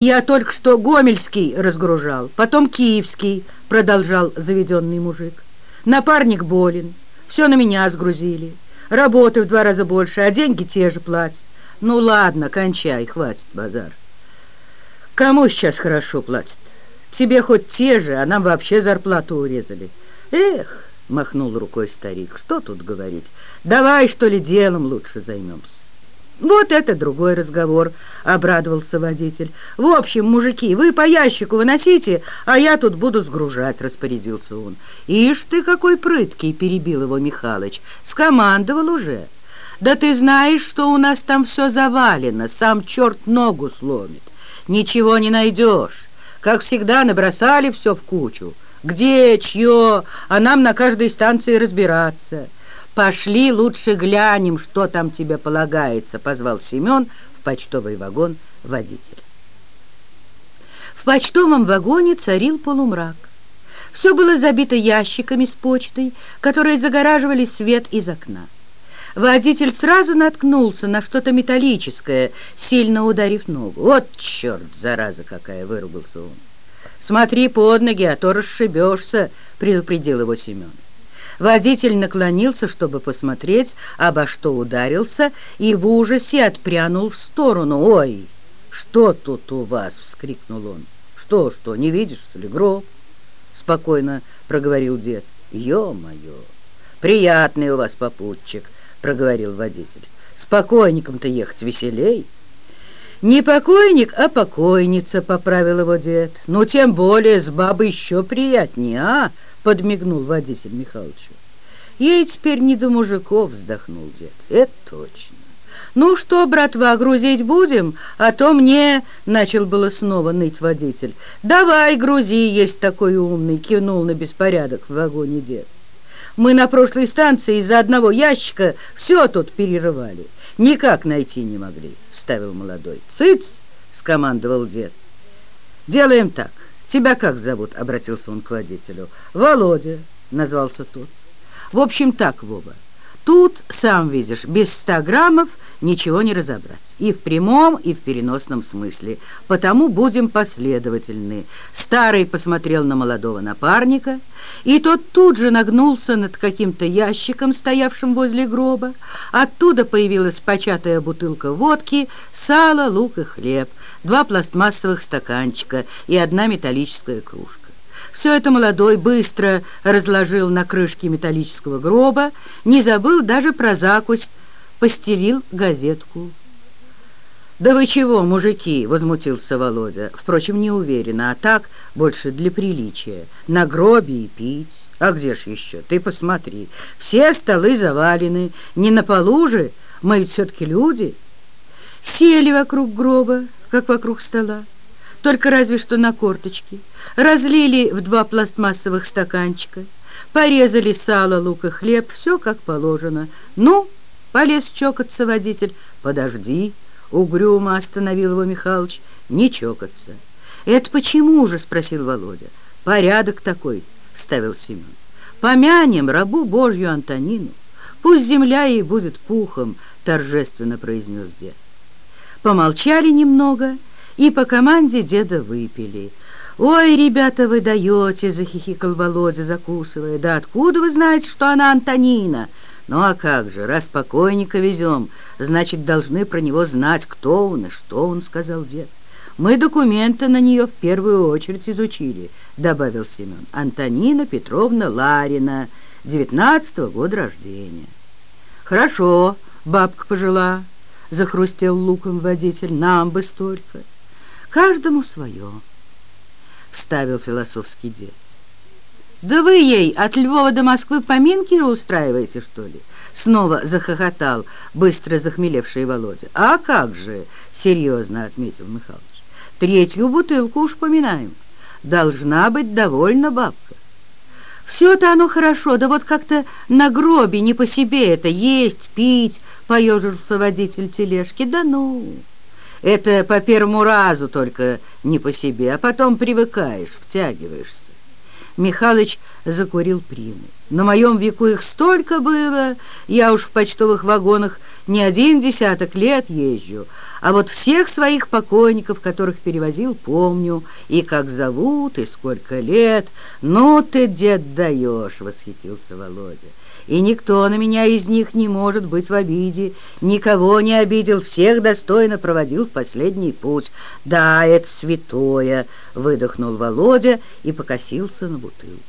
Я только что Гомельский разгружал, потом Киевский, продолжал заведенный мужик. Напарник болен, все на меня сгрузили. Работы в два раза больше, а деньги те же платят. Ну ладно, кончай, хватит базар. Кому сейчас хорошо платят? Тебе хоть те же, а нам вообще зарплату урезали. Эх, махнул рукой старик, что тут говорить? Давай, что ли, делом лучше займемся. «Вот это другой разговор», — обрадовался водитель. «В общем, мужики, вы по ящику выносите, а я тут буду сгружать», — распорядился он. «Ишь ты какой прыткий!» — перебил его Михалыч. «Скомандовал уже». «Да ты знаешь, что у нас там все завалено, сам черт ногу сломит. Ничего не найдешь. Как всегда, набросали все в кучу. Где, чье, а нам на каждой станции разбираться». «Пошли лучше глянем, что там тебе полагается», — позвал Семен в почтовый вагон водителя. В почтовом вагоне царил полумрак. Все было забито ящиками с почтой, которые загораживали свет из окна. Водитель сразу наткнулся на что-то металлическое, сильно ударив ногу. «Вот черт, зараза какая!» — выругался он. «Смотри под ноги, а то расшибешься», — предупредил его Семен. Водитель наклонился, чтобы посмотреть, обо что ударился, и в ужасе отпрянул в сторону. «Ой, что тут у вас?» — вскрикнул он. «Что, что, не видишь, что ли, гроб?» — спокойно проговорил дед. «Ё-моё! Приятный у вас попутчик!» — проговорил водитель. «С покойником-то ехать веселей!» «Не покойник, а покойница», — поправил его дед. «Ну, тем более с бабой еще приятнее, а?» — подмигнул водитель Михайловичу. «Ей теперь не до мужиков», — вздохнул дед. «Это точно». «Ну что, братва, грузить будем? А то мне...» — начал было снова ныть водитель. «Давай, грузи, есть такой умный», — кивнул на беспорядок в вагоне дед. «Мы на прошлой станции из-за одного ящика все тут перерывали. Никак найти не могли», — вставил молодой. «Цыц!» — скомандовал дед. «Делаем так. Тебя как зовут?» — обратился он к водителю. «Володя», — назвался тот. «В общем так, Вова, тут, сам видишь, без ста граммов ничего не разобрать. И в прямом, и в переносном смысле. Потому будем последовательны». Старый посмотрел на молодого напарника, и тот тут же нагнулся над каким-то ящиком, стоявшим возле гроба. Оттуда появилась початая бутылка водки, сало, лук и хлеб два пластмассовых стаканчика и одна металлическая кружка. Все это молодой быстро разложил на крышке металлического гроба, не забыл даже про закусь, постелил газетку. «Да вы чего, мужики?» — возмутился Володя. Впрочем, не уверенно, а так, больше для приличия. На гробе и пить. А где ж еще? Ты посмотри. Все столы завалены. Не на полу же. Мы ведь все-таки люди. Сели вокруг гроба, как вокруг стола, только разве что на корточки. Разлили в два пластмассовых стаканчика, порезали сало, лук и хлеб, все как положено. Ну, полез чокаться водитель. Подожди, угрюмо остановил его Михалыч, не чокаться. Это почему же, спросил Володя. Порядок такой, ставил Семен. Помянем рабу Божью Антонину. Пусть земля ей будет пухом, торжественно произнес дед. Помолчали немного и по команде деда выпили. «Ой, ребята, вы даете!» — захихикал Володя, закусывая. «Да откуда вы знаете, что она Антонина?» «Ну а как же, раз покойника везем, значит, должны про него знать, кто он и что он», — сказал дед. «Мы документы на нее в первую очередь изучили», — добавил Семен. «Антонина Петровна Ларина, девятнадцатого года рождения». «Хорошо», — бабка пожила, — захрустел луком водитель. «Нам бы столько! Каждому свое!» — вставил философский дед. «Да вы ей от Львова до Москвы поминки устраиваете, что ли?» Снова захохотал быстро захмелевший Володя. «А как же!» — серьезно отметил Михалыч. «Третью бутылку уж поминаем. Должна быть довольна бабка». «Все-то оно хорошо, да вот как-то на гробе не по себе это есть, пить, поежился водитель тележки. «Да ну! Это по первому разу только не по себе, а потом привыкаешь, втягиваешься». Михалыч закурил приму. На моем веку их столько было, я уж в почтовых вагонах не один десяток лет езжу, а вот всех своих покойников, которых перевозил, помню, и как зовут, и сколько лет. Ну ты, дед, даешь, — восхитился Володя. И никто на меня из них не может быть в обиде, никого не обидел, всех достойно проводил в последний путь. Да, это святое, — выдохнул Володя и покосился на бутылку.